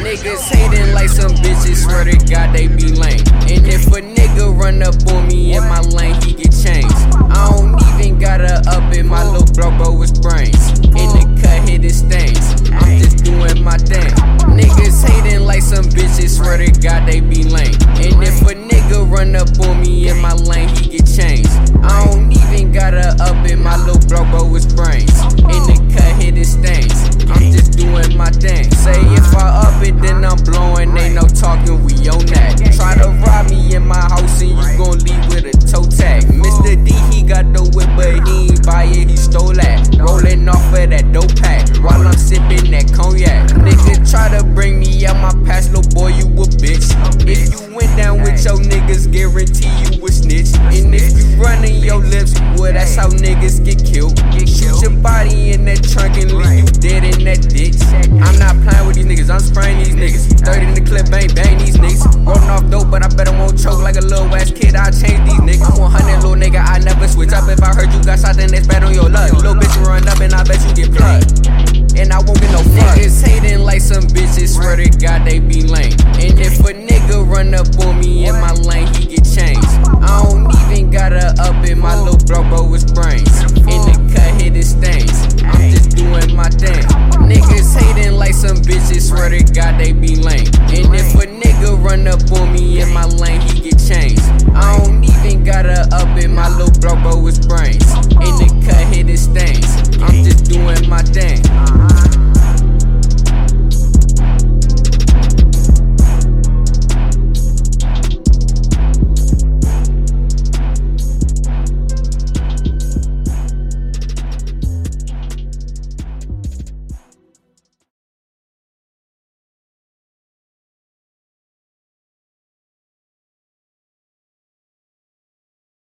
Niggas hating like some bitches, swear to God they be lame. And if a nigga run up on me in my lane, he get changed. I don't even gotta up it, my little bro bro with brains. In the cut, hit his stains. I'm just doing my thing. Niggas hating like some bitches, swear to God they be lame. And if a nigga run up on me in my lane, he get If you went down with your niggas, guarantee you a snitch. And if you running your lips, well, that's how niggas get killed. Shoot your body in that trunk and leave you dead in that ditch. I'm not playing with these niggas, I'm spraying these niggas. 30 in the clip, bang, bang these niggas. Rolling off dope, but I bet I won't choke like a little ass kid. I change these niggas. 100 little nigga, I never switch up. If I heard you got shot, then it's bad on your luck. Little bitch, run up and I bet you get plugged. And I won't get no fuck. Niggas hating like some bitches, swear to God they be lame. In my lane, he get changed. I don't even gotta up it, my little bro